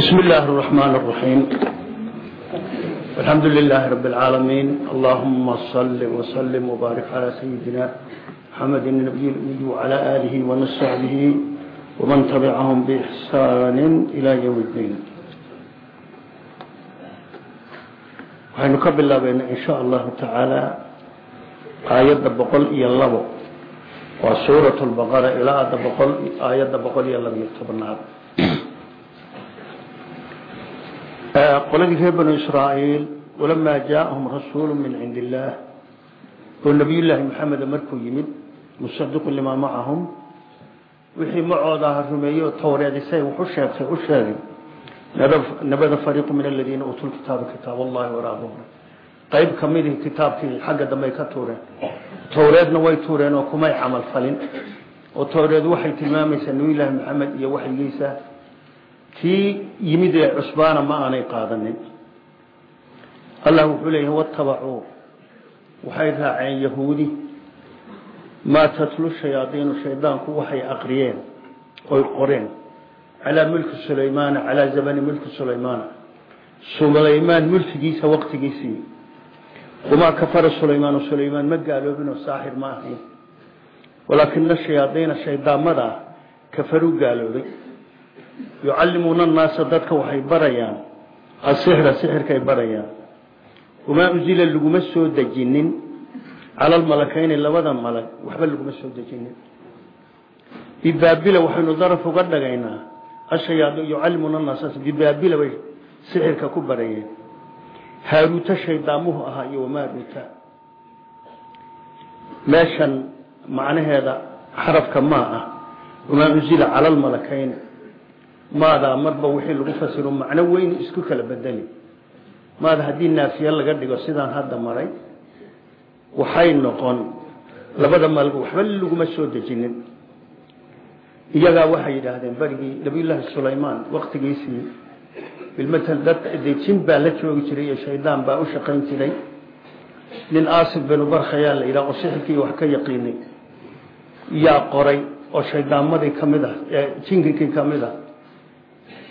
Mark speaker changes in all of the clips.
Speaker 1: بسم الله الرحمن الرحيم الحمد لله رب العالمين اللهم صل وسلم وبارك على سيدنا محمد النبي الأمي وعلى آله وصحبه ومن تبعهم بإحسان إلى يوم الدين waxaynu ka bilaabayna in sha allahu tacaala aayadda boqol iyo labo waa suurat lbaqara ilaa adda boqol aayadda qoladii reer banu israa'iil walamaa jaaahum rasuulu min cindi illaah oo nabiyullaahi maxameda markuu yimid musadiqu limaa macahum wixii macooda aha rumeeyey oo towreedisay wuxu sheegtay u sheegay nabada fariiqu min aladiina uutuu lkitaaba kitaab allahi waraabuhum qayb kamidii kitaabkii xagga dambey ka tuureen. Towreedna way tuureen oo kumay camal falin oo towreed waxay tilmaamaysaa nabiyullaahi maxamed iyo waxyigiisa kii yimid ee cusbaana ma aanay qaadanin. Allah wuxuu leeyahay watabacuu waxay raaceen yahuudi. Maa tatlu shayaadiinu shaydaanku? Waxay aqriyeen oy qoreen. Calaa mulki sulaymaana calaa zamani mulki sulaymaana sulaymaan mulkigiisa waqtigiisii. Wamaa kafara sulaymaanu sulaymaan ma gaaloobinoo saaxir ma ahayn. Walaakina shayaadiina shaydaamada kafaruu gaaloobay yucallimuuna annaasa dadka waxay barayaan asixra sixirkay barayaan. Wamaa unzila laguma soo dejinin. Cala almalakayni labada malag waxba laguma soo dejinin. Bibaabila waxaynu daraf uga dhagaynaa yucallimuuna annaasa bibaabila bay sixirka ku barayeen. Haaruuta shaydaamuhu ahaa iyo wamaaruuta meeshan macnaheeda xarafka maa ah wamaa unzila cala almalakayni maadaa marba wixii lagu fasiro macno weyn isku kala bedeli. Maada haddii naafiye laga dhigo sidaan hadda maray waxay noqon labada malag waxba laguma soo dejinin. Iyagaa waxay yidhaahdeen berigii nabiyullaahi sulaymaan waktigiisii bilmatal dad dejin baa la joogi jiray iyo shaydaan baa u shaqayn jiray. Nin aasif binu barkhayaa la yidhaha oo sixirkii wax ka yaqiinay. Yaa qoray oo shaydaamadii ka mid ah ee jinkikii ka mid ah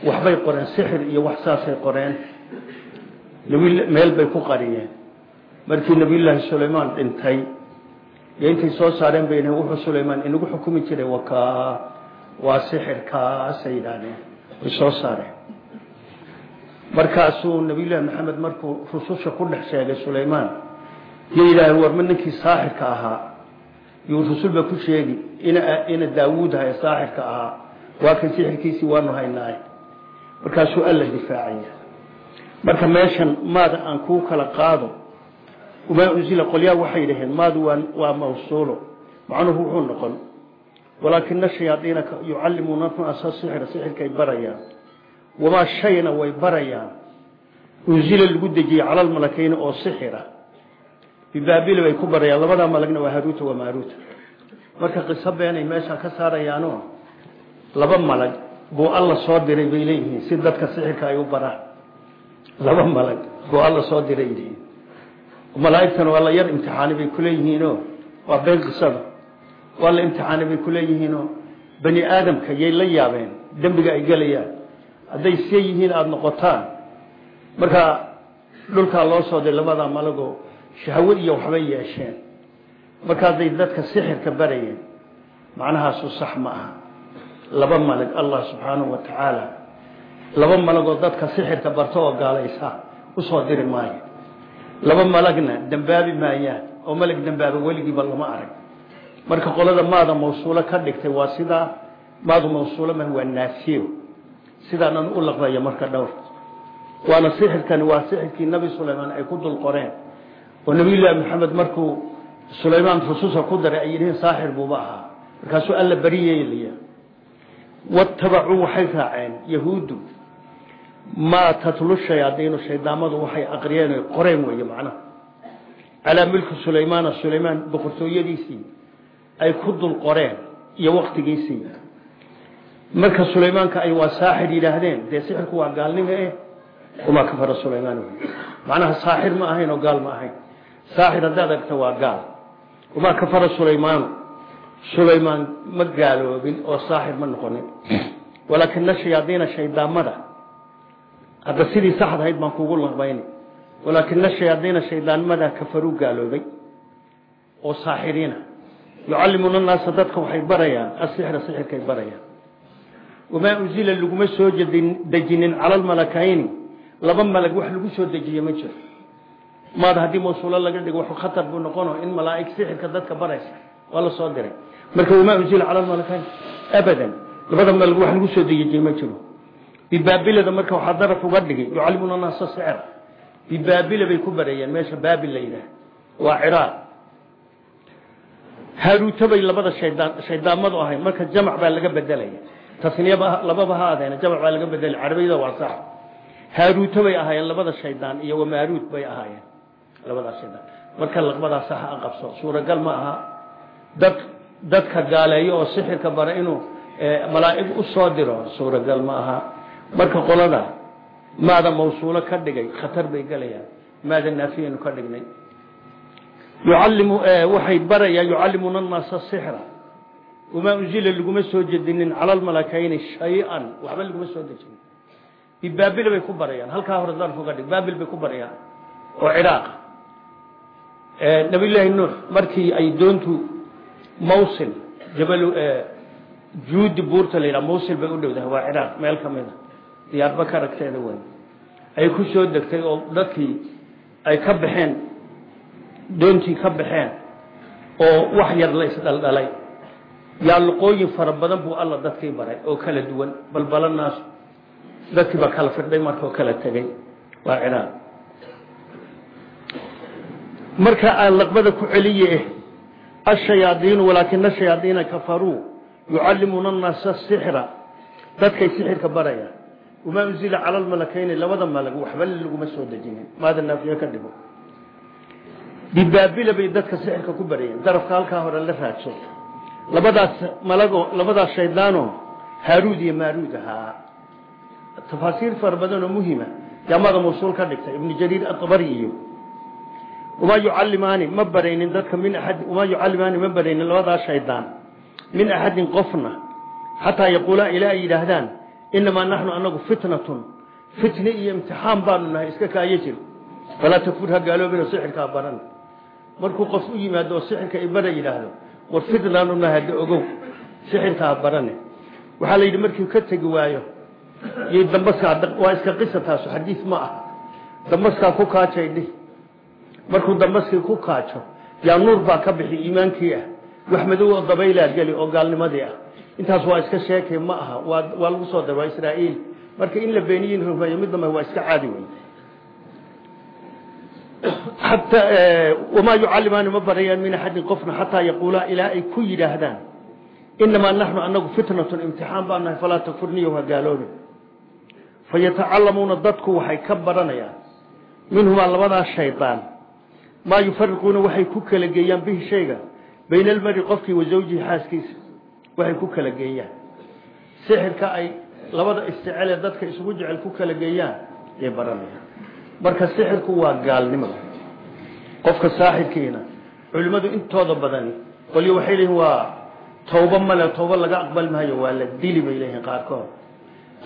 Speaker 1: waxbay qoreen sixir iyo wax saasay qoreen. Meel bay ku qariyeen. Markii nabiyullaahi sulaymaan dhintay iyo intay soo saareen bay dhaheen wuxuu sulaymaan inagu xukumi jiray wakaa waa sixirkaasay yidhaahdeen way soo saareen. Markaasuu nabiyullaahi maxamed markuu rususha ku dhex sheegay sulaymaan iyo yidhahdeen warma ninkii saaxirka ahaa? Yuu rusulba ku sheegi ina daawuud ahay saaxirka ahaa. Waa kan sixirkiisii waanu haynaaye markaasuu alla difaacaya marka meeshan maada aan kuu kala qaado umaa unzila qolyaa waxay dhaheen maadu waa mawsuulo. Macnuhu wuxuu noqon walaakina shayaadiina yucallimuuna naasa sixra sixirkay barayaan. Wamaa shayna way barayaan. Unzila lagu dejiyey cala almalakayni oo sixira. Bibaabila bay ku barayaan labadaa malagna waa haruuta waa maaruuta. Marka qiso beenay meeshaan ka saarayaano laba malag buu alla soo diray bay leeyihiin si dadka sixirka ay u baraan. Laba malag buu alla soo diray yihiin malaaigtan waa la yar imtixaani bay kuleeyihiinoo waa been qisada. Waa la imtixaani bay kuleeyihiinoo bani aadamka yay la yaabeen dembiga ay gelayaan. Hadday see yihiin aada noqotaan marka dhulkaa loo soo diray labadaa malagoo shahwo iyo waxbay yeesheen. Marka hadday dadka sixirka barayeen macnahaasu sax ma laba malag allah subxaanahu wa tacaala laba malagoo dadka sixirka barto oo gaalaysa u soo diri maayo. Laba malagna dembaabi maayaan oo malag dembaaba weligiiba lama arag. Marka qolada maada mawsuulo ka dhigtay waa sidaa maadu mawsuulo mah waa naasiyo. Sidaanan u laqbaya marka dhowr. Waana sixirkani waa sixirkii nabi sulaymaan ay ku dul qoreen. Oo nabiyullaahi maxamed markuu sulaymaan rususa ku daray ay yidhihiin saaxir buuba ahaa. Markaasuu alla beri yeelaya watabacuu waxay raaceen yahuuddu maa tatlu shayaadiinu shaydaamadu waxay aqriyeen oy qoreen weeye macnaha calaa milki sulaymaana sulaymaan boqortooyadiisii ay ku dul qoreen iyo waktigiisii marka sulaymaanka ay waa saaxir yidhaahdeen dee sixirku waa gaalnimo eh wamaa kafara sulaymaan macnaha saaxir ma ahayn oo gaal ma ahayn saaxir haddaad argta waa gaal wamaa kafara sulaymaanu sulaymaan ma gaaloobin oo saaxir ma noqonin. Walaakina shayaadiina shaydaamada hadda sidii saxd ahayd baan kugu laqbayni walaakina shayaadiina shaydaannimadaa kafaruu gaaloobay oo saaxiriina. Yucallimuuna annaasa dadka waxay barayaan asixra sixirkay barayaan. Wamaa unzila laguma soo dejinin cala almalakayni laba malag wax lagu soo dejiye ma jiro. Maada haddii mawsuulo laga dhigo wuxuu khatar buu noqono in malaa'ig sixirka dadka baraysa. Waa la soo diray marka wamaa unzila cala almalakayn abadan. Labada malag wax lagu soo dejiye ma jiro. Bibaabilada marka waxaa daraf uga dhigay yucallimuuna annaasa sixra bibaabila bay ku barayeen meesha baabil la yidhaah waa ciraaq. Haaruuta bay labada shaydaan shaydaamadu ahay marka jamac baa laga bedelaya tasniyaba lababa ha adeena jamac baa laga bedelay carabiyada waa sax. Haaruuta bay ahaayeen labada shaydaan iyo wamaaruud bay ahaayeen. Labadaas shaydaan. Marka laqbadaa saxa a qabso suuragal ma aha. Dad dadka gaaleeyo oo sixirka bara inuu malaa'ig u soo diro suuragal ma aha. Marka qolada maada mawsuulo ka dhigay khatar bay gelayaan maada naafiyaynu ka dhignay. Yucallimu waxay barayaan yucallimuuna annaasa sixra. Wamaa unzila laguma soo jedinin cala almalakayni shay-an. Waxba laguma soo dejinin. Bibaabila bay ku barayaan. Halkaa hore darf uga dhig baabil bay ku barayaan. Oo ciraaqa nabiyullaahi nuux markii ay doontu mawsil jabal juudi buurta la yidhaha mawsil bay u dhowdahay waa ciraaq meel ka mid a diyaarba ka ragteeda wey ay ku soo degtay oo dadkii ay ka baxeen doontii ka baxeen oo wax yar la isdhaldhalay yaa luqooyin fara badan buu alla dadkii baray oo kala duwan balbalanaas dadkii baa kala firdhay markaoo kala tegey waa ciraaq marka aan laqbada ku celiye ashayaadiinu walaakina ashayaadiina kafaruu yucallimuuna annaasa sixra dadkay sixirka barayaan wamaa unzila cala almalakayni labada malag waxba laguma soo dejinin maada naafiye ka dhigo bibaabila bay dadka sixirka ku barayeen darafka halkaa hore la raadso labadaas malago labadaas shaydaano haaruud iyo maaruud ahaa tafaasiir fara badan oo muhima jaamada mawsuul ka dhigtay ibnu jariir atabari iyo wamaa yucallimaani ma baraynin dadka min aad wamaa yucallimaani ma baraynin labadaas shaydaan. Min axadin qofna xataa yaquulaa ilaa ay yidhaahdaan inamaa naxnu anagu fitnatun. Fitne iyo imtixaan baanu nahay iska kaayo jir. Falaa takfur ha gaaloobino sixirkaa baran. Markuu qof u yimaado oo sixirka ibara yidhaahdo war fitnaanu nahay hadda ogow sixirkaa barane waxaa la yidhi markii ka tegi waayo iyo dambaskaa waa iska qisa taasu xadiis ma ah dambaskaa ku kaajay dhih markuu dambaskii ku kaajo yaa nuur baa ka bixi iimaankii ah. Wax madow oo dabaylaa geli oo gaalnimadii ah. Intaas waa iska sheekay ma aha. Waa lagu soo daray waa israa'iil. Marka in la beeniyin rumeeyo mid dambe waa iska caadi wey xataa wamaa yucallimaani ma barayaan min axadin qofna xataa yaquulaa ilaa ay ku yidhaahdaan inamaa naxnu anagu fitnatun imtixaan baa nahay falaa takfurniyo ha gaaloobi fayatacalamuuna dadku waxay ka baranayaan minhumaa labadaas shaydaan maa yufariquuna waxay ku kala geeyaan bihi shayga bayna almari qofkii wa zawjihi xaaskiisa. Waxay ku kala geeyaan. Sixirka ay labada isticele dadka isugu jecel ku kala geeyaan yay baranayaan. Marka sixirku waa gaalnimo. Qofka saaxirkiina culimmadu intooda badani qolyo waxay leeyihiin waa tawbo male tawbo laga aqbal maayo waa la dili bay leeyihiin qaarkood.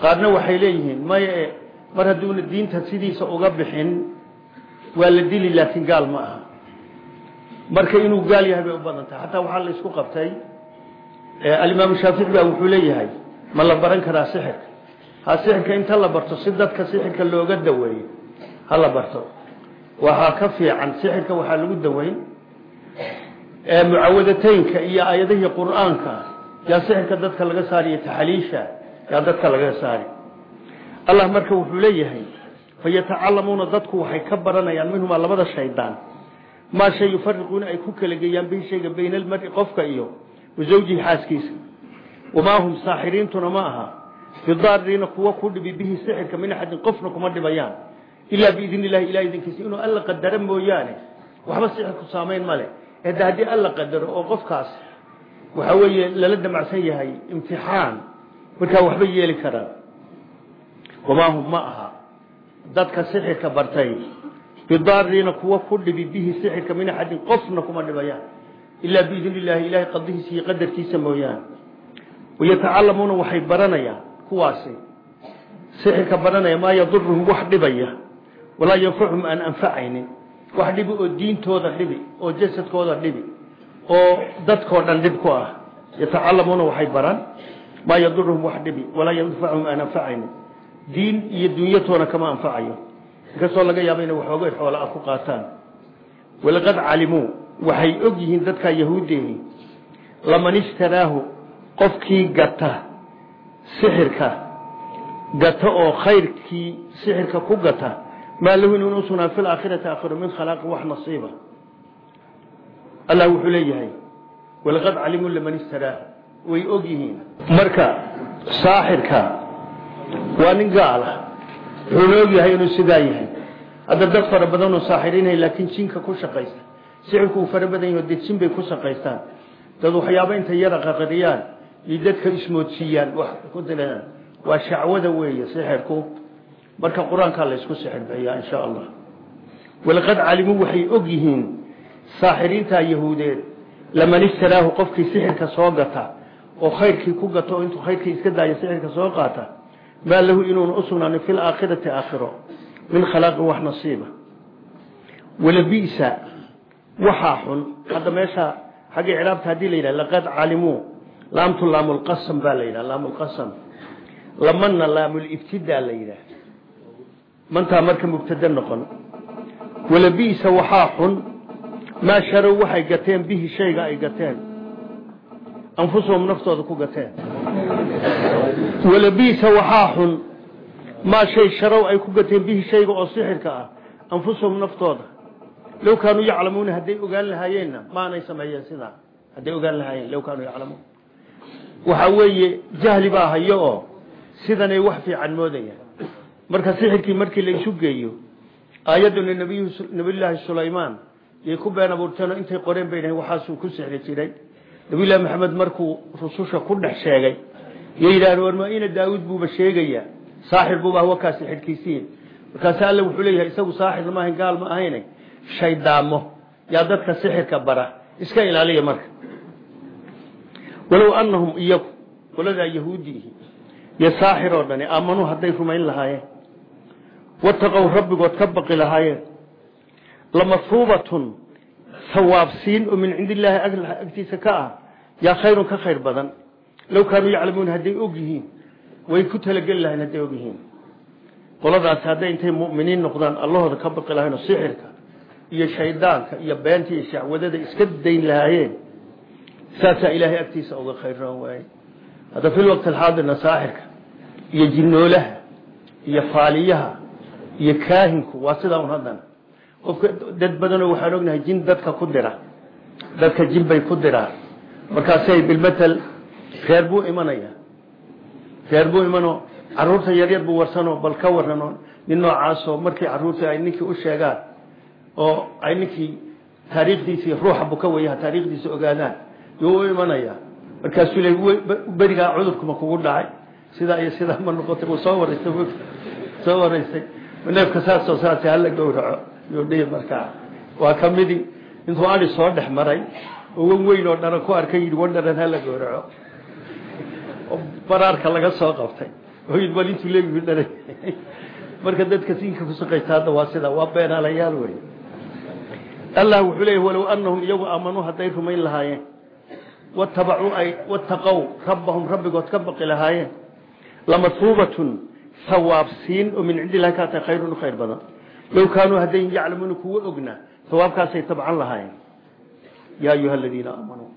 Speaker 1: Qaarna waxay leeyihiin maya e mar hadduuna diinta sidiisa uga bixin waa la dili laakiin gaal ma aha. Marka inuu gaal yahay bay u badan tahay. Xataa waxaa la isku qabtay alimaamu shaafici baa wuxuu leeyahay ma la baran karaa sixirka? Ha sixirka inta la barto si dadka sixirka looga daweeyo ha la barto. Waxaa ka fiican sixirka waxaa lagu daweyn mucawadateynka iyo aayadihii qur'aanka. Yaa sixirka dadka laga saariyo taxaliisha yaa dadka laga saari. Allah marka wuxuu leeyahay fayatacalamuuna dadku waxay ka baranayaan minhumaa labada shaydaan. Maa shay yufariquuna ay ku kala geeyaan bihi shayga bayna almari qofka iyo wa xaaskiisa. Wamaa hum saaxiriintuna ma aha. Bidaariina kuwa ku dhibi bihi sixirka min axadin qofna kuma dhibayaan. Ilaa biidn illahi ilah idinkiisa. Inuu alla qadaro mooyaane waxba sixirku saamayn male ede haddii alla qadaro oo qofkaas waxa weeye lala damacsan yahay imtixaan markaa waxba yeeli karaan. Wamaa hum ma aha dadka sixirka bartay. Bidaariina kuwa ku dhibi bihi sixirka min axadin qofna kuma dhibayaan. Ilaa biidn illahi ilahay qadihiisa iyo qadarkiisa mooyaane wayatacalamuuna waxay baranayaan kuwaasi. Sixirka baranaya maa yaduruhum wax dhibaya. Walaa yanfacuhum aan anfacaynin. Wax dhibi oo diintooda dhibi oo jasadkooda dhibi oo dadkoo dhan dhib ku ah. Yatacalamuuna waxay baran maa yaduruhum wax dhibi walaa yanfacuhum aan anfacaynin diin iyo dunyatoona kama anfacayo. Inkastoo laga yaaba inay waxoogay xoola ah ku qaataan. Walaqad calimuu waxay og yihiin dadkaa yahuudeehi laman ishtaraahu qofkii gata sixirka gata oo khayrkii sixirka ku gata maa lahu inuun usugnaan fi laakhirati aakhiro min khalaaqi wax nasiiba. Allah wuxuu leeyahay walaqad calimuu laman ishtaraahu way og yihiin. Marka saaxirka waa nin gaala wuxuuna og yahay inuu sidaa yahay. Hadda dad fara badanoo saaxirinay laakiin jinka ku shaqaysta. Sixirku fara badan yaho dee jin ku shaqaystaan. Dad waxyaaba intay yara qaqariyaan iyo dadka ismoodsiiyaan. Wax ku dilaan waa shacwada weeye sixirku. Marka qur'aankaa la isku sixir insha allah. Walaqad calimuu waxay og yihiin saaxiriinta yahuudeed laman ishtaraahu qofkii sixirka soo gata oo khayrkii ku gato intuu khayrkii iska daaya sixirka soo qaata maa lahu inuuna usugnaanin fi laakhirati aakhiro min khalaaqin wax nasiiba walabisa waxaa xun hadda meesha xagga icraabta haddii la yidhaha laqad calimuu laamtu laamulqasam baa la yidhaha laamulqasam lamana laamulibtidaa la yidhaha mantaa marka mubtada noqon walabisa waxaa xun maa sharow waxay gateen bihi shayga ay gateen anfusahum naftooda ku gateen. Walabisa waxaa xun maa shay sharow ay ku gateen bihi shayga oo sixirka ah anfusahum naftooda. Low kaanuu yaclamuuna hadday ogaan lahaayeenna maanay sameeyeen sidaa. Hadday ogaan lahaayeen low kaanuu yaclamuun. Waxa weeye jahli baa hayo oo sidanay wax fiican moodayaan. Marka sixirkii markii la isu geeyo aayaduna nabiyullaahi sulaymaan yay ku been abuurteenoo intay qoreen bay dhahen waxaasuu ku nabiyullahi maxamed markuu rususha ku dhex sheegay yo yidhahdeen warma ina daawuud buuba sheegayaa saaxir buuba wakaa sixirkiisiin markaas alle wuxuu leeyahay isagu saaxir ma ahayn gaal ma ahayne shaydaamo yaa dadka sixirka bara iska ilaaliya marka. Walow anahum iyagu qoladaa yahuudiihi iyo saaxir oo dhani aamanuu hadday rumayn lahaayeen. Wataqow rabbigood ka baqi lahaayeen. Lamahuubatun sawaabsiin oo min cindi illaahi agtiisa ka ah yaa khayrun ka khayr badan. Low kaanuu yaclamuun hadday og yihiin way ku talageli lahayn hadday og yihiin. Qoladaasi hadday intay mu'miniin noqdaan allahooda ka baqi lahayn oo sixirka iyo shaydaanka iyo beenta iyo shacwadada iska dayn lahaayeen saasaa ilaahay agtiisa uga khayroon waaye. Hadda fi lwaqti alxaadirna saaxirka iyo jinnoolaha iyo faaliyaha iyo kaahinku waa sidaa un haddana qofka dad badanoo waxaan ognahay jin dadka ku dira. Dadka jin bay ku diraan markaasay bilmatal reer buu imanaya. Reer buu imanoo carruurta yaryar buu warsanoo bal ka warano nin noocaasoo markii carruurta ay ninkii u sheegaan oo ay ninkii taariikhdiisii ruuxa buka wayaha taariikhdiisa ogaadaan yuu imanaya. Markaasuu berigaa cudurkuma kugu dhacay. Sidaa iyo sidaa ma noqotay soo waraystay soo waraystay neefka saasoo saas hala gowraco yuu dhihi markaa waa ka midi. Intuu ari soo dhex maray oo wan weyn oo dharan ku arkay yidhi wan dharan hala gowraco. Oo baraarka laga soo qabtay. Oo yidhi bal intuu leeyihi dharay marka dadka siinka ku shaqaysta hadda waa sida waa beenaalayaal wey allah wuxuu leeyahy walow anahum iyagu aamanuu hadday rumayn lahaayeen. Watabacuu ay wataqow rabbahum rabbigood ka baqi lahaayeen. Lamasuubatun sawaabsiin oo min cindi illahi kaata khayrun u khayr badan low kaanuu hadday yaclamuuna kuwa ognaa sawaabkaasay tabcan lahaayeen yaa ayuha aladiina aamanuu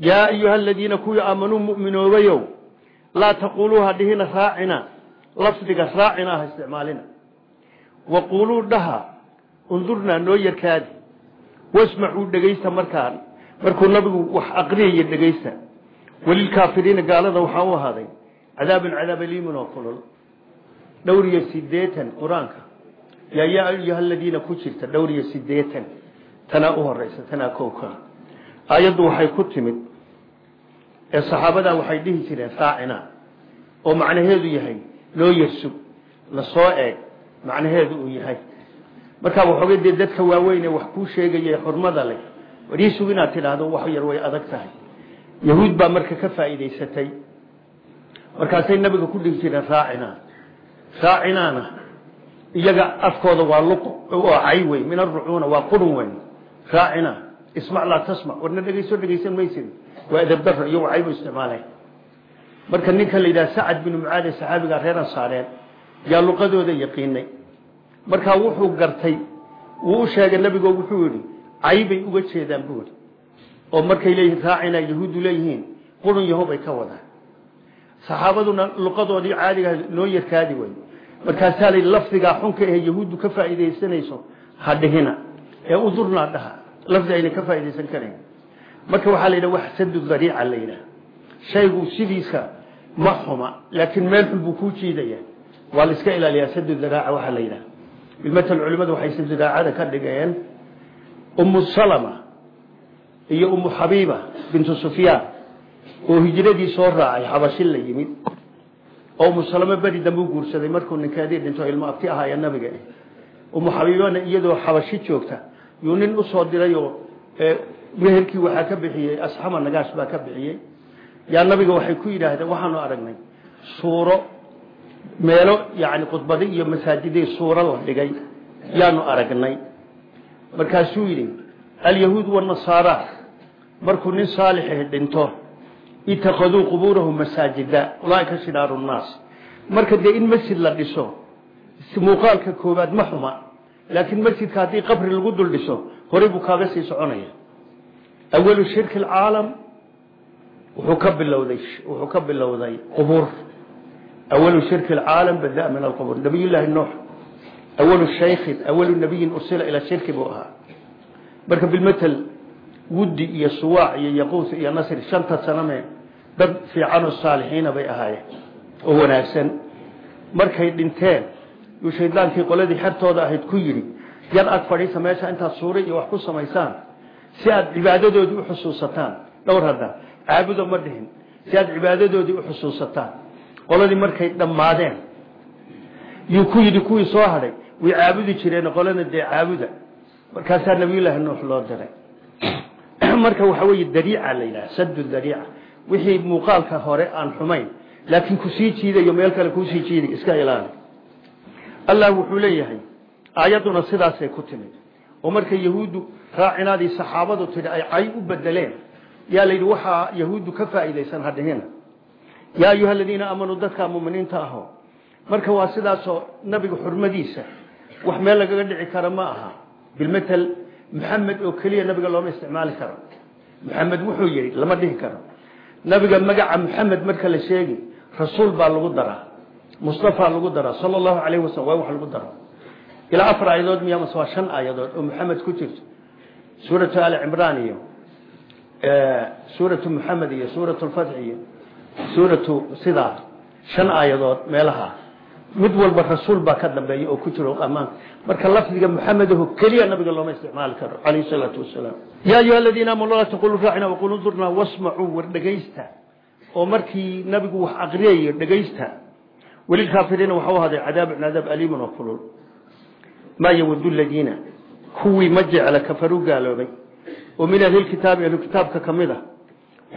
Speaker 1: yaa ayuha aladiina kuwii aamanuu mu'minoobayow laa taquuluuha dhihina raacina lafdiga raacina ha isticmaalina waquuluu dhaha undurnaa noo yarkaadi wasmacuu dhegaysta markaan markuu nabigu wax aqriyaya dhegaysta walilkaafiriina gaalada waxaa u ahaaday cadaabun cadaab aliimun oo kulol dhowr iyo sideetan qur'aanka yaa ayuha aladiina ku jirta dhowr iyo sideetan. Tanaa u horeysa tanaa kowka aayaddu waxay ku timid ee saxaabadaa waxay dhihi jireen raacina oo macnaheedu yahay noo yarsug la soo eeg macnaheedu uu yahay. Markaa waxoogay dee dadka waaweyn ee wax kuu sheegaya xurmada leh wariisug inaad tidhaahdo wax yar way adag tahay. Yahuud baa marka ka faa'iidaysatay. Markaasay nabiga ku dhigi jireen raacina raacinaana iyaga afkooda waa luq oo cay wey min arucuuna waa qurun wey raacina ismac laa tasmac warna dhegeyso dhegeysan maysid waa edabdaro iyo wacaybu isticmaaleen. Marka ninka la yidhaha sacad binu mucaad ee saxaabiga reer ansaareed yaa luqadooda yaqiinay. Markaa wuxuu gartay wuu u sheegay nabigo wuxuu yihi caybay uga jeedaan buu oo markay leeyihiin raacina yahuuddu leeyihiin qurun yahobay ka wadaan. Saxaabaduna luqadoodii caadiga noo yarkaadi way markaasaa la lafdigaa xunka ahe yahuuddu ka faa'iidaysanayso ha ee udurnaa dhaha lafdi ka faa'iidaysan karayn marka waxaa la wax sadu dariica la shaygu sidiisa ma xuma laakiin meel xun buu jiidaya. Waa iska ilaaliyaa sadu daraaca waxaa la yidhaha. Bilmatal culimadu waxay sadu daraacada ka dhigeen. Umu salama iyo umu xabiiba bintu sufyaan oo hijradii soo raacay xabashi la yimid oo umu salame beri dambe u guursaday markuu ninkeedii dhinto ilmo abti ahaaya nabiga umu xabiibana iyadoo xabashi joogta yuu nin u soo diray oo meherkii waxaa ka bixiyey asxama nagaash baa ka bixiyey. Yaa nabiga waxay ku yidhaahdeen waxaanu aragnay suuro meelo yani khudbadi iyo masaajidii suuro la dhigay yaanu aragnay. Markaasuu yidhi alyahuud wanasaara markuu nin saalixi dhinto itakaduu qubuurahum masaajida ulaaika shidaaru nnaas marka dee in masjid la dhiso muuqaalka koowaad ma xuma laakiin masjidka haddii qabri lagu dul dhiso horey buu kaaga sii soconaya awalu shirki alcaalam wuxuu ka bilowday wuxuu ka bilowday qubuur awalu shirki alcaalam bada min alqubuur nabiyullaahi nuux awalu shaykhin awalu nabiyin ursila ila shirki buu ahaa marka bilmatel wuddi iyo suwaac iyo yaquus iyo nasri shanta saname dad fiican oo saalixiina bay ahaayeen oo wanaagsan. Markay dhinteen yuu shaydaankii qoladii xertooda ahayd ku yidhi yar ag fadhiisa meesha intaad suura iyo wax ku samaysaan. Si aad cibaadadoodii u xusuusataan. Dhowr hadda caabudo ma dhihin. Si aad cibaadadoodii u xusuusataan. Qoladii markay dhammaadeen yuu ku yidhi kuwii soo hadhay. Way caabudi jireen qolana dee caabuda. Markaasaa nabiyullaahi nuux loo diray marka waxa weeye dariica la yidhaha sadu dariica. Wixii muuqaalka hore aan xumayn laakiin ku sii jiidayo meel kale ku sii jiiday iska ilaali. Allah wuxuu leeyahay aayadduna sidaasay ku timid. Oo markay yahuuddu raacinaadii saxaabadu tidhi ay cay u bedeleen. Yaa la yidhi waxaa yahuuddu ka faa'iidaysan hadhihina yaa ayuha aladiina aamanuu dadka muminiinta aho marka waa sidaasoo nabiga xurmadiisa wax meel lagaga dhici kara ma aha. Bilmatel maxamed oo keliya nabiga looma isticmaali karo. Maxamed wuxuu yihi lama dhihi karo. Nabiga magaca maxamed marka la sheegi rasuul baa lagu daraa. Mustafa lagu daraa. Sala allahu calayhi wasalam waa wax lagu daro ilaa afar aayadood miya mase waa shan aayadood oo maxamed ku jirto? Suuratu ali cimraan iyo suuratu maxamed iyo suuratu lfatx iyo suuratu sidaa shan aayadood meelaha mid walba rasuul baa ka dambeeya oo ku jiro amaan marka lafdiga maxamedaho keliya nabiga looma isticmaali karo calayhi salaatu wasalaam. Yaa ayuha aladiina aamanu laa taquluu raacina waquluu durna wasmacuu war dhegaysta oo markii nabigu wax aqriyayo dhegaysta welilkaafiriina waxau ahaaday cadaabun cadaab aliimun oo kulul maa yawadu ladiina kuwii ma jecla kafaruu gaaloobay. Oo min ahlilkitaabi ahlukitaabka ka mid a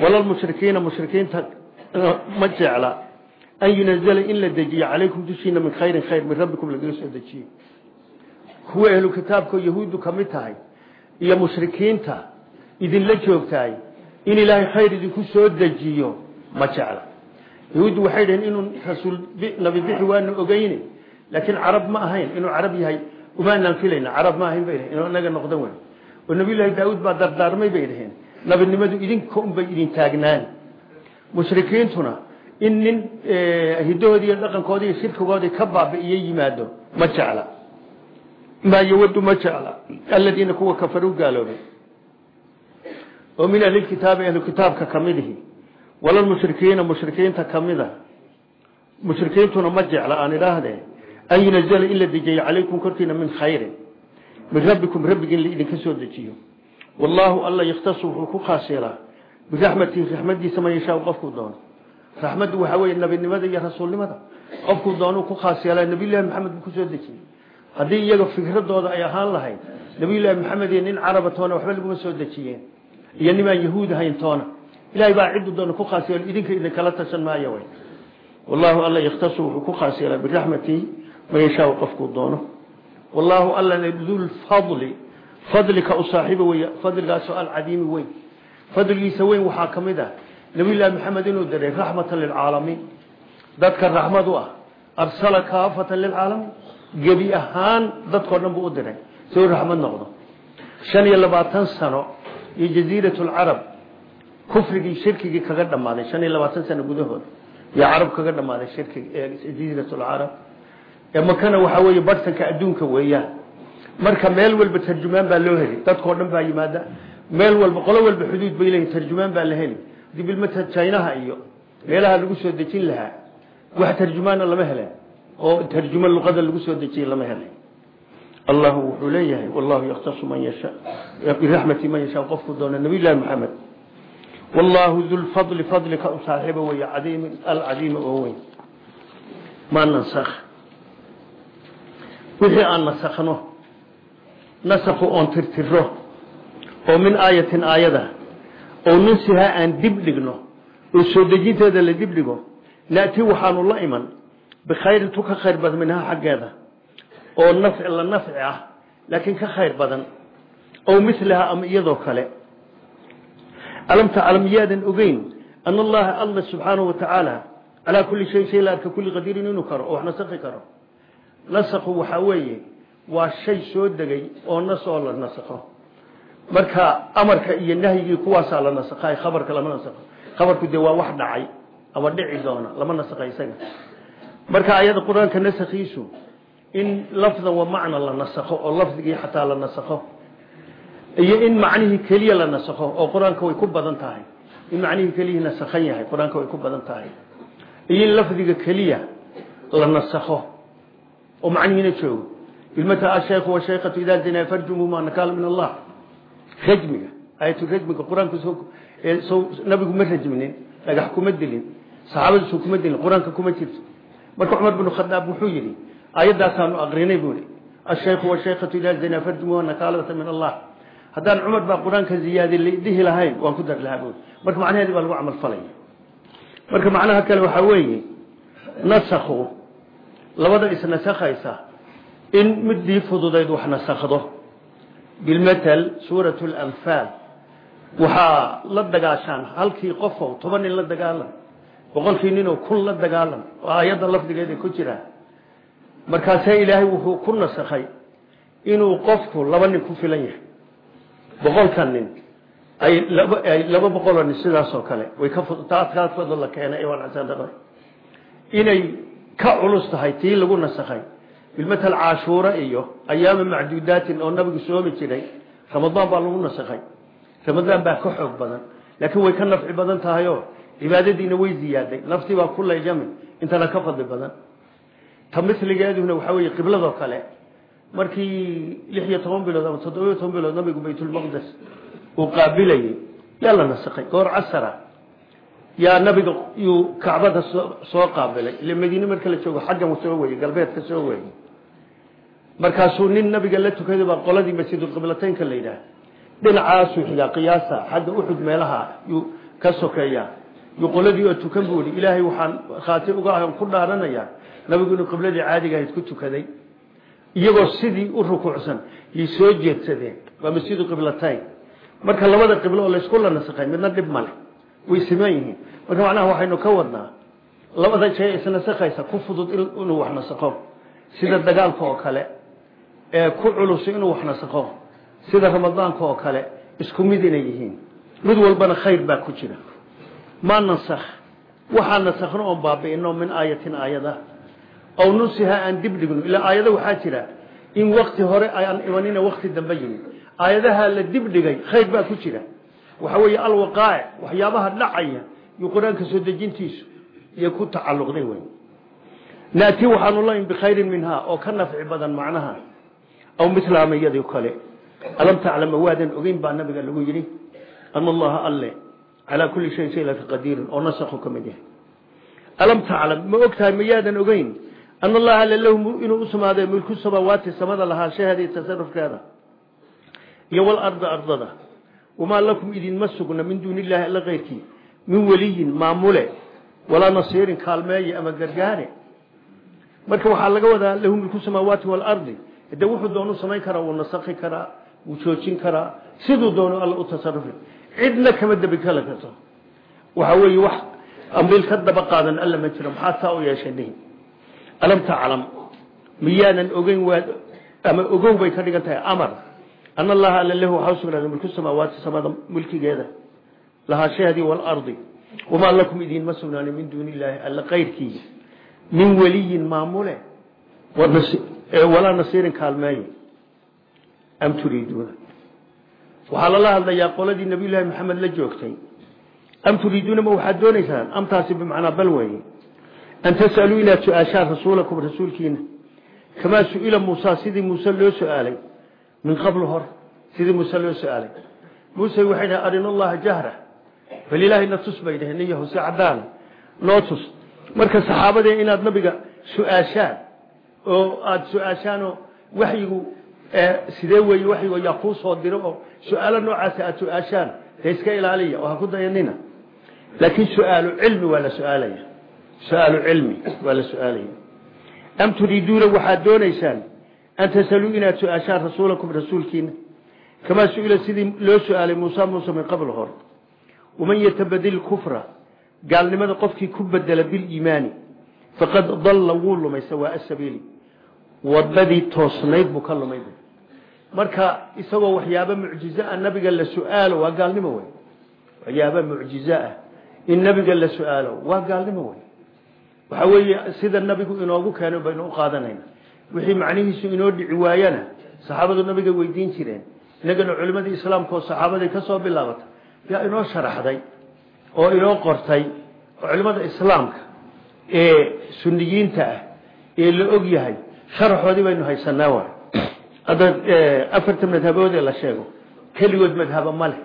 Speaker 1: walalmushrikiina mushrikiinta ma jecla an yunazla in la dejiyo calaykum dushiina min khayrin khayr min rabbikum lagaga soo dejiyo kuwa ahlu kitaabkao yahuuddu ka mid tahay iyo mushrikiinta idinla joogtahay in ilaahay khayr idinku soo dejiyo ma jecla yahuuddu waxay dhaheen inuu rasuul nabi bixi waanu ogeyne laakiin carab ma ahayn inuu carab yahay umaanaan filayna carab ma ahayn bay dhaheen inuu inaga noqdan wey oo nabiyullaahi daawuud baa dardaarmay bay dhaheen nabinimadu idinka unbay idin taagnaan mushrikiintuna in nin hidahoodii iyo dhaqankoodii iyo shirkigoodii ka baabi'iyo yimaado ma jecla. Maa yawadu ma jecla. Aladiina kuwa kafaruu gaaloobay oo min ahlilkitaabi ahlu kitaabka ka midihi walalmushrikiina mushrikiinta ka mida mushrikiintuna ma jecla aan idhaahdee an yunazala in la dejiyo calaykum min khayrin. Min rabbikum rabbigin laidinka soo dejiyo. Wallaahu alla yakhtasu ku khaas yeelaa biraxmatihi raxmadiisa man yashaa qofkuu doono raxmaddu waxaa weeye nabinimada iyo rasuulnimada. Qofkuu doonuu ku khaas yeelaa nabiyullahi maxamed buu ku soo dejiyey. Haddii iyaga fikradooda ay ahaan lahayd nabiyullaahi maxamed iyo nin caraba toona waxba laguma soo dejiyeen. Iyo nimaan yahuud ahayn toona. Ilahay baa ciddu doona ku khaas yeelo idinka idinkala tashan maayo way. Wallahu alla yakhtasu wuxuu ku khaas yeelaa biraxmatihi man yashaau qofkuu doono. Wallahu allana dulfadli fadlika u saaxiiba wey fadligaasoo alcadiimi weyn. Fadligiisa weyn waxaa ka nabiyullaahi maxamed inuu diray raxmatan lilcaalamiin dadka raxmad u ah arsala kaafatan lilcaalamiin gebi ahaan dadkao dhan buu u diray si uu raxmad noqdo. Shan iyo labaatan sano iyo jaziirat lcarab kufrigii shirkigii kaga dhammaaday shan iyo labaatan sano gudahood iyo carab kaga dhammaaday shirkigi jaziirat lcarab ee makana waxaa weeye bartanka adduunka weeyaan. Marka meel walba tarjumaan baa loo heli dadkao dhan baa yimaada. Meel walba qolo walba xuduud bay leeyihiin tarjumaan baa la heli dibilmata jinaha iyo meelaha lagu soo dejin lahaa wax tarjumaana lama helen oo tarjuma luqada lagu soo dejiye lama helen allahu wuxuu leeyahay wallahu yaktasu man yasha biraxmati man yasha qofku doona nabiy llahi maxamed wallahu dulfadli fadlika u saaxiiba weeye cadiimi alcadiima oo weyn. Ma nansakh wixii aan nasakhno nasakhu oon tirtiro oo min aayatin aayada oo nunsihaa aan dib dhigno oo soo dejinteeda la dib dhigo na'ti waxaanu la iman bikhayrin tu ka khayr badan minhaa xaggeeda oo nafci la nafci ah laakiin ka khayr badan oo milaha ama iyadoo kale. Alam taclam ogeyn ana allaha alla subxaanahu watacaala calaa kulli shay shay la arka kulli qadiirin inuu karo oo wax nasakhi karo. Nasakhu waxaa weeye waa shay soo degay oo nas oo la nasakho marka amarka iyo nahyigii kuwaasaa la nasakhay khabarka lama nasakho khabarku dee waa wax dhacay ama dhici doona lama nasakha isaga. Marka ayada qur'aanka nasakhiisu in lafdan wa macna la nasakho oo lafdigii xataa la nasakho iyo in macnihii keliya la nasakho oo qur'aanka way ku badan tahay. In macnihii keliyii nasakhan yahay qur'aanka way ku badan tahay. Iyo in lafdiga keliya la nasakho oo macnihiina joogo. Bilmata asheekhu washeekatu idaa zinaa farjumuhuma nakaala min allah rajmiga. Ayatu rajmiga qur'aanka soo nabigu ma rajminin dhagax kuma dilin saxaabadiisu kuma dilin qur'aanka kuma jirto. Marka cumar binu khadaab wuxuu yidhi aayadaasaanu aqrinay buu ihi asheekhu washeekatu idaa zinaa farjumuhuma nakaalata min allah. Haddaan cumar baa qur'aanka ziyaadi dhihi lahayn waan ku dari lahaa buui marka macnaheedi baa lagu camal falaya marka macnaha kale waxaa weeye nasakhu labada isnasakhaysa in midii fududayd wax nasakhdo bilmatal suurat lanfaal waxaa la dagaashaan halkii qofow toban nin la dagaalan boqolkii ninoo la dagaalan oo lafdigeeda ku jira markaasee ilaahay wuxuu ku nasakhay inuu qofku laba nin ku filan yahay boqolkan nin ay laba boqoloo nin sidaasoo kale way ka taadkaadkooda la keenay ee wanaagsandhaqay inay ka culus tahay tii lagu nasakhay bilmatal caashuura iyo ayaama macduudaatin oo nabigu soomi jiray ramadaan baa lagu nasakhay. Ramadaan baa ka xoog badan. Laakiin way ka nafci badan tahayoo cibaadadiina way ziyaaday. Naftii baa ku layjami intana ka fadli badan. Ta misligeeduna waxaa weeye qibladoo kale. Markii lix iyo toban bilood ama toddobiyo toban bilood nabigu baytulmaqdes uu qaabilayey yaa la nasakhay. Goor casara yaa nabiga yuu kacbada soo qaabilay. Ile madiine marka la joogo xaggan soo weye galbeedka soo weye markaasuu nin nabiga la tukaday baa qoladii masjidulqiblataynka la yidhaah dhinacaasuu xigaa qiyaasa xagga uxud meelaha yuu ka sokeeyaa. Yuu qoladii oo tukan buu ihi ilaahay waxaan khaati uga ah ku dhaaranayaa. Nabigu inuu qibladii caadiga ahayd ku tukaday. Iyagoo sidii u rukuucsan yay soo jeedsadeen waa masjidu qiblatayn. Marka labada qiblo oo laysku la nasakhay midna dhib male way siman yihiin. Marka macnaha waxaynu ka wadnaa labada shay isnasakhaysa ku fudud inuu wax nasakho sida dagaalka oo kale ee ku culus inuu wax nasakho sida ramadaanka oo kale isku mid inay yihiin. Mid walbana khayr baa ku jira. Ma nansakh waxaa nasakhno oon baabi'ino min aayatin aayada. Aw nusiha aan dib dhigno. Ilaa aayada waxaa jira in wakti hore aan imanina wakti dambe yimid. Aayadaha la dib dhigay khayr baa ku jira. Waxa weeye alwaqaa'ic waxyaabaha dhacaya iyo qur'aanka soo dejintiisu iyo ku tacalluqday wey naati waxaanu lain bikhayrin minhaa oo ka nafci badan macnaha aw milaha mayadii kale alam taclama waadan ogeyn baa nabiga lagu yidhi ana allaha alle calaa kulli shayin shay laka qadiirin oo nasakhu ka mid yahay alam taclam ma ogtahay mayaadan ogeyn ana allaha alle lahu inuu u sugnaaday milku samaawaati samada lahaanshaheeda iyo tasarufkeeda iyo walarda ardada wamaa lakum idinma sugna min duuni illahi alla keyrkii min weliyin maamule walaa nasiirin kaalmeeye ama gargaare marka waxaa laga wadaa lahu milku samaawaati waalardi de wuxuu doonu samayn karaa wuu nasakhi karaa wuu joojin karaa siduu doono alla u tasarufi cidna kama dabi kala karto. Waxa weeye wax ambil ka daba qaadan alla ma jiro maxaa taa u yeeshay dhihi alam taclam miyaanan ogeyn waa ama ogow bay ka dhigan tahay amar. An allaha alla lahu waxaa usugnaaday mulku samaawaati samada mulkigeeda. Lahaasheedii waalardi wamaa lakum idiinma sugnaanin min duuni illaahi alla kayrkii min weliyin maamule walaa nasiirin kaalmeeye am turiiduuna. Waxaa lala hadlayaa qoladii nabiy llaahi maxamed la joogtay. Am turiiduuna ma waxaad doonaysaan? Amtaasi bimacnaa bal weeye. An tas'aluu inaad su'aashaan rasuulakum rasuulkiina kamaa su'ila muusa sidii muuse loo su'aalay. Min qablu hore sidii muuse loo su'aalay. Muuse waxay dhahay arina allaha jahra. Bal ilaahayna tus bay dhaheen iyo hose caddaana noo tus. Marka saxaabadee inaad nabiga su'aashaan oo aada su'aashaanoo waxyigu sidee weeye waxyigu yaa kuu soo diro oo su'aalo noocaasi aada su'aashaan dee iska ilaaliya oo ha ku dayanina laakiin su'aalu cilmi waa la su'aalaya. Cilmi waa la am turiiduuna waxaad doonaysaan an tasaluu inaad su'aashaan rasuulakum rasuulkiina kamaa su'ila sidii loo su'aalay muuse min qabl hore waman yatabadil kufra? Gaalnimada qofkii ku bedela biliimaani faqad dalla wuu lumay sawaa sabiili wadadii toosnayd buu ka lumay marka isagoo waxyaaba mucjizo ah nabiga la su'aalo waa gaalnimo wey waxyaaba mucjizo ah in nabiga la su'aalo waa gaalnimo wey waxa weeye sida nabigu inoogu keeno baynu u qaadanayna. Wixii macnihiisu inoo dhici waayana saxaabadu nabiga weydiin jireen. Inagana culimadii islaamka oo saxaabadii ka soo bilaabata. Yaa inoo sharaxday oo inoo qortay oo culimada islaamka ee suniyiinta ah ee la sharaxoodii baynu haysanaa wa hadda afarta madhabood ee la sheego keligood madhabo ma leh.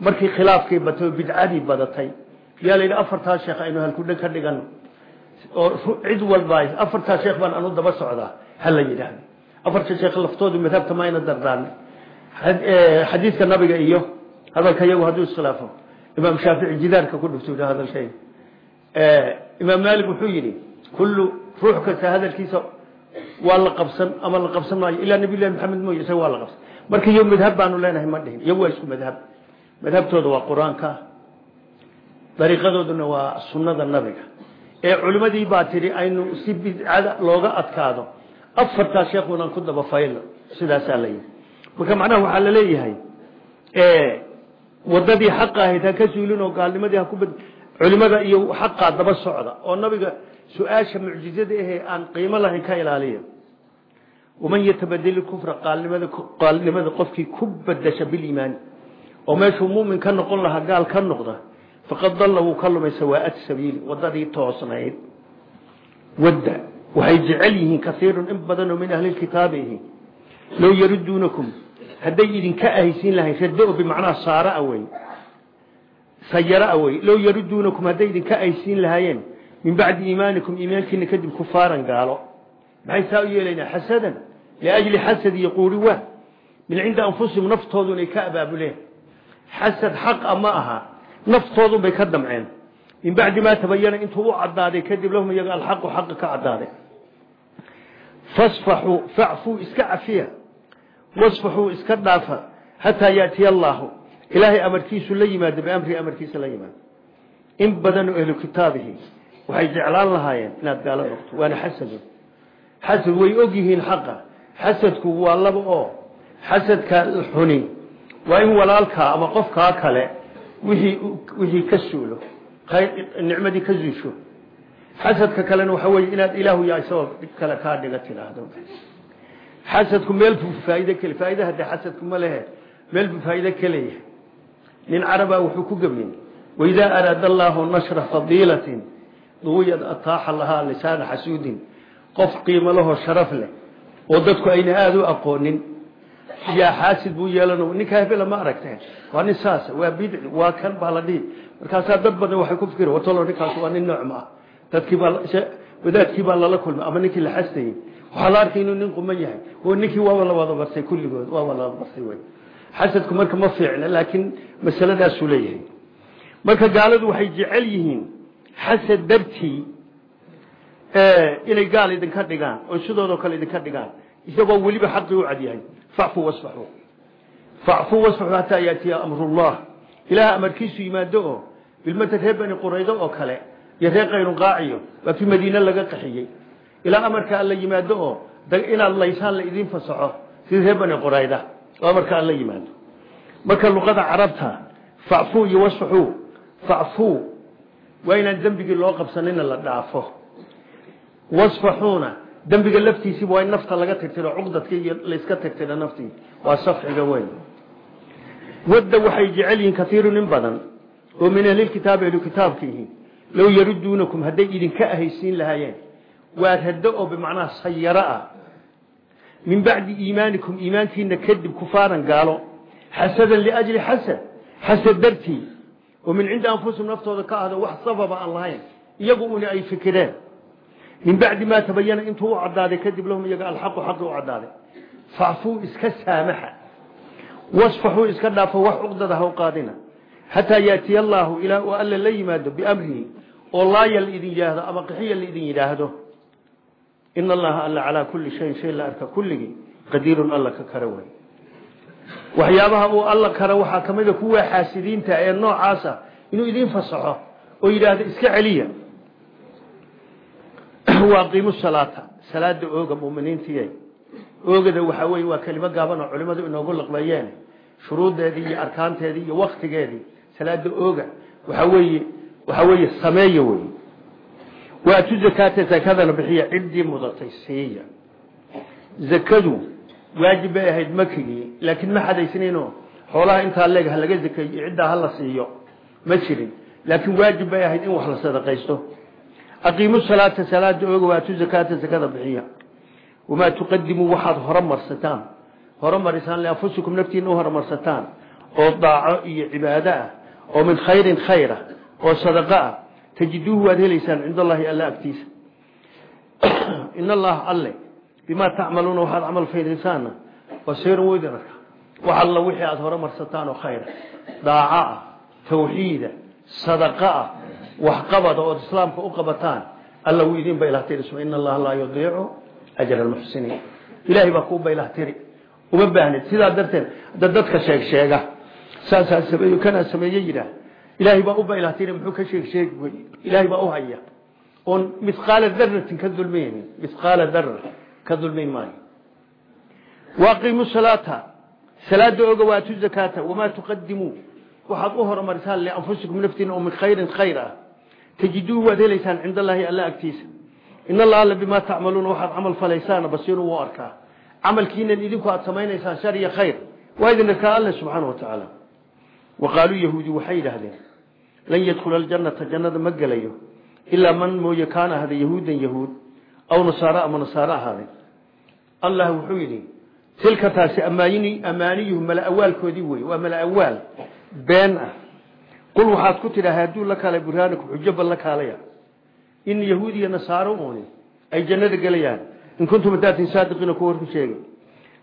Speaker 1: Markii khilaafkii batay oo bidcadii badatay. Yaa la yidhi afartaa sheekh aynu halkudhan ka dhigano oo cid walba afartaa sheekh baan anu daba socdaa hala yidhaahdo. Afarta sheekh laftoodu madhabta ma ayna dardaarnay xadiidka nabiga iyo hadalka iyagu hadduu iskhilaafo. Imaam shaafici jidaarka ku dhufto yidha hadalshay imaam maalik wuxuu yidhi kullu ruux kasta hadalkiisa waa la qabsan ama la qabsan maayo. Ilaa nabiy llahi maxamed mooye isaga waa la qabsan. Marka iyo madhab baanu leenahay ma dhihin. Iyagu waa isku madhab. Madhabtooda waa qur'aanka. Dariiqadooduna waa sunnada nabiga. Ee culimadii baa tidhi aynu si bidcada looga adkaado. Afartaa sheekhunan ku daba faylo sidaasaa la yidhi. Marka macnaha waxaa la leeyahay wadadii xaqa ahayd ha ka suulin oo gaalnimadii ha ku bad culimada iyo xaqaa daba socda oo nabiga su'aasha mucjizada ahee aan qiimo lahayn ka ilaaliya. Waman yatabadel kufra qaalnimada qofkii ku badasha biliimaani oo meeshuu mumin ka noqon lahaa gaal ka noqda faqad dalla wuu ka lumay sawaa'at sabiili wadadii toosnayd. Wadda waxay jecel yihiin kaiirun in badanoo min ahli kitaabi ihi. Low yariduunakum hadday idinka ahaysiin lahayn rado bimacnaa saara wey sayara wey low yariduunakum hadday idinka ahaysiin lahaayeen min bacdi iimaanikum iimaankiina kadib kufaaran gaalo. Maxay saa u yeelaynaa xasadan liajli xasad iyo quuri waa min cinda anfusihim naftoodu inay ka abaabuleen. Xasad xaqa ma aha naftoodun bay ka damceen. Min bacdi maa tabayana intuu u cadaaday kadib lahum iyaga alxaqu xaqa ka cadaaday fasfaxuu facfuu iska cafiya. Wasfaxuu iska dhaafa xataa yaatiya allaahu. Ilaahay amarkiisu la yimaado biamrihi amarkiisa la yimaado. In badanoo ahlu kitaabihi waxay jeclaan lahaayeen inaad gaalo noqto waana xasadun xasad way og yihiin xaqa. Xasadku waa laba oo. Xasadka xuni. Waa in walaalkaa ama qofkaa kale wixii wixii ka suulo nicmadii ka zuusho. Xasadka kalena waxa weeye inaad ilaahu yaa isagoo kale kaa dhiga tidhaahdo. Xasadku meel buu faa'iide kale faa'iide haddee xasadku ma lehe meel buu faa'iide ka leeyahay. Nin caraba wuxuu ku gebiyey waidaa araada allaahu nashra fadiilatin duwiyad ataaxa lahaa lisaana xasuudin. Qof qiimo lahoo sharaf leh oo dadku ayna aada u aqoonin. Yaa xaasid buu yeelano ninkaa hebela ma aragteen. Waa nin saasa waa bidci waa kan baa la dhihi. Markaasaa dad badan waxay ku fikireen watalo ninkaas waa nin noocma ah. Dadkii baa wadaadkii baa lala kulmay ama ninkii la xastayey waxaa la arkay inuu nin quman yahay. Oo ninkii waaba la wada bartay kulligood waaba la bartay wey xasadku marka ma fiicna laakiin masaladaasuu leeyahay. Marka gaaladu waxay jecel yihiin xasad dartii inay gaal idinka dhigaan oo sidoodoo kale idinka dhigaan isagoo weliba xaqii u cadyahay. Facfu wasfaxuu facfu wasfaxuu hataa yaatiya amrullah. Ilaah amarkiisu yimaado oo bilmata reer bani quraydo oo kale iyo reer qaynunqaaciyo waa kii madiine laga qaxiyey. Ilaa amarka alla yimaado oo inaad laysaan la idiin fasaxo sidii reer bani qurayda oo amarka alla yimaado. Marka luqada carabta facfuu iyo wasfaxuu facfuu waa inaan dembigii loo qabsanina la dhaafo. Wasfaxuuna dembiga laftiisiiba waa in nafta laga tirtiro cuqdadkii iyo layska tirtiro naftii waa safxiga weyn. Wadda waxay jecel yihiin kaiiru in badan oo min ahlilkitaabi ahlu kitaabkiihi low yaruduunakum hadday idinka ahaysiin lahaayeen. Waa raddo oo bimacnaha sayaro ah. Min bacdi iimaanikum iimaantiina kadib kufaaran gaalo. Xasadan liajli xasad xasad dartii oo min cindi anfusihim naftooda ka ahdo wax sababa aan lahayn iyagu una ay fikireen. Min bacdi maa tabayana intuu u cadaaday kadib lahum iyaga alxaqu xaqi u cadaaday facfuu iska saamaxa. Wasfaxuu iska dhaafo wax cuqdada ha u qaadina. Xataa yaatiya allaahu ilaa uu alla la yimaado biamrihi oo laaya laidin yidhaahdo ama qixiya laidin yidhaahdo. Ina allaha alla calaa kulli shayin shay la arka kulligii qadiirun alla ka kara wey waxyaabaha uu alla kara waxaa ka mida kuwa xaasidiinta ee noocaasa inuu idiin fasaxo oo yidhaahdo iska celiya. Waaqiimu salaata salaada ooga muminiintiy oogada waxaa weye waa kelimo gaaban oo culimadu inoogu laqbeeyeen shuruuddeedii iyo arkaanteedii iyo waktigeedii salaada ooga waxaa weeye waxaa weeye sameeya wey waatu zakaata zakadana bixiya ciddii mudatay siiya. Zakadu waajib bay ahayd makigii laakiin ma xadaysnayno xoolaha intaa leeg ha laga zakeeyo iyo ciddaa hala siiyo ma jirin. Laakiin waajib bay ahayd in wax la sadaqaysto. Aqiimu salaata salaada ooga waatu zakaata zakada bixiya. Wamaa tuqadimuu waxaad horumarsataan. Horumarisaan lianfusikum naftiina u horumarsataan. Oo daaco iyo cibaado ah. Oo min khayrin khayra. Oo sadaqo ah. Tajiduuhu waad helaysaan cinda allahi alla bimaa tacmaluuna waxaad camal faydaysaanna basiirun weydin arka wax alla wixii aada horumarsataan oo khayra daaco ah tawxiida sadaqo ah waxqabada ood islaamka u qabataan alla wuu idin baylahtirisma in allaha laa yudiicu ajra almuxsiniin ilaahay baa kuu baylahtiri uma baahnid sidaa darteed da dadka sheeg sheega saasaa sameeyo kanaa sameeye yidhaah ilaahay baa u baylahtiri muxuu ka sheeg sheegi wey ilaahay baa u haya oon mithqaala daratin ka dulmaynin mithqaala dara ka dulmayn maayo. Waaqiimu salaata. Salaada oga waatu zakaata. Wamaa tuqadimuu waxaad u horumarisaan lianfusikum naftiina oo min khayrin khayr ah. Tajiduuhu waad helaysaan cinda allaahi alla agtiisa. In allah alla bimaa tacmaluuna waxaad camal falaysaana basiiru wuu arkaa. Camalkiinan idinku aad samaynaysaan shar iyo khayr. Waa idin arkaa alle subxaana wa tacaala. Wa qaaluu yahuudi waxay yidhaahdeen lan yadkhula aljannata jannada ma gelayo ilaa man mooye kaana ahada yahuudan yahuud aw nasaaro ama nasaaro ahaaday allah wuxuu yidhi tilka taasi amaani amaaniyuhu malaawaalkoodii wey waa malaawaal been ah. Qul waxaad ku tidhaha hadduu la kaalay burhaanakum xujoba la kaalaya. In yahuud iyo nasaaro uuni ay jannada gelayaan. In kuntum hadaatin saadiqiina kuwa warku sheegay.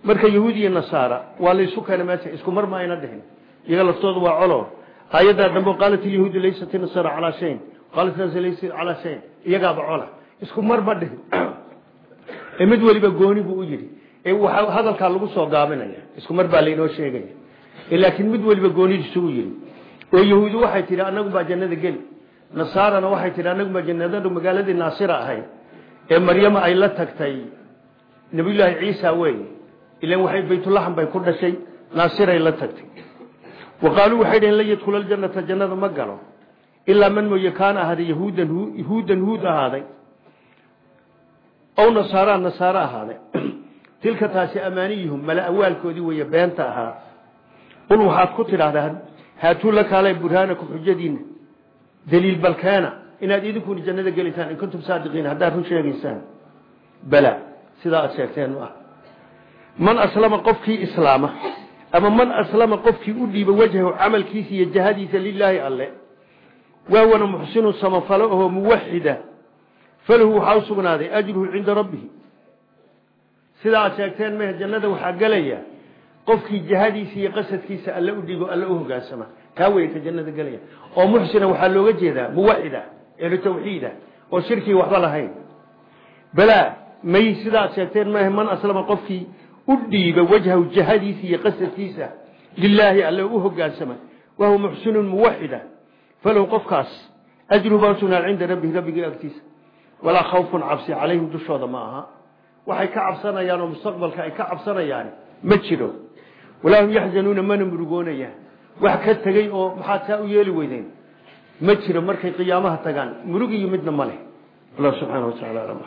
Speaker 1: Marka yahuud iyo nasaara waa laysu keena meesha isku mar ma ayna dhihin. Iyaga laftooda waa colo. Aayaddaa dambe qaalat ilyahuudu laysat nasaara calaa shayin qaalat nasaara laysat calaa shayin iyagaaba cola isku mar ma dhihin ee mid weliba gooni buu u yidhi. Waxaa hadalkaa lagu soo gaabinaya isku mar baa laynoo sheegaya. Laakiin mid weliba goonidiisu u yidhi. Oo yahuudi waxay tidhi annagu baa jannada geli. Nasaarana waxay tidhi annagu baa jannadadu magaaladii naasira ahayd ee maryama ay la tagtay nabiyullaahi ciisa weeye ilan waxay baytulaxam bay ku dhashay naasiray la tagtay. Wa waxay dhaheen lan yadkhula aljannata jannada ma galo. Ilaa man mooye kaana ahaaday yahuudan yahuudan huud ahaaday ow nasaara nasaaro ahaaday tilka taasi amaaniyuhum mala awaalkoodii weeye beenta ahaa. Qul waxaad ku tidhaahdaa haatuu la kaalay burhaanakum xujadiina daliil balkeena inaad idinkuna jannada gelaysaan in kuntum saadiqiin haddaad run sheegaysaan. Bala sidaa aad sheegteen ma ah. Man aslama qofkii islaama ama man aslama qofkii u dhiiba wajhahu camalkiisa iyo jahadiisa lilaahi alle waawana muxsinun samafalo ahoo muwaxida falahu waxaa u sugnaaday ajruhu cinda rabbihi. Sidaa aad sheegteen meh jannada waxaa gelaya qofkii jahadiisa iyo qasadkiisa alle u dhigo alle u hogaansama. Kaa wey ka jannada gelaya oo muxsina waxaa looga jeedaa muwaxida ehlu tawxiida oo shirkii waxba lahayn. Balaa may sidaad sheegteen maaha man aslama qofkii u dhiiba wajhahu jahadiisa iyo qasadkiisa lilaahi alle u hogaansama. Wahuwa muxsinun walaa khawfun cabsi calayhim dushooda ma aha. Waxay ka cabsanayaan oo mustaqbalka ay ka cabsanayaan ma jiro. Walaa hum yaxzanuuna mana murugoonayaan wax ka tegey oo maxaad saa u yeeli weydeen? Ma jiro markay qiyaamaha tagaan murug iyo midna ma leh. Allah subxaana wa tacala alam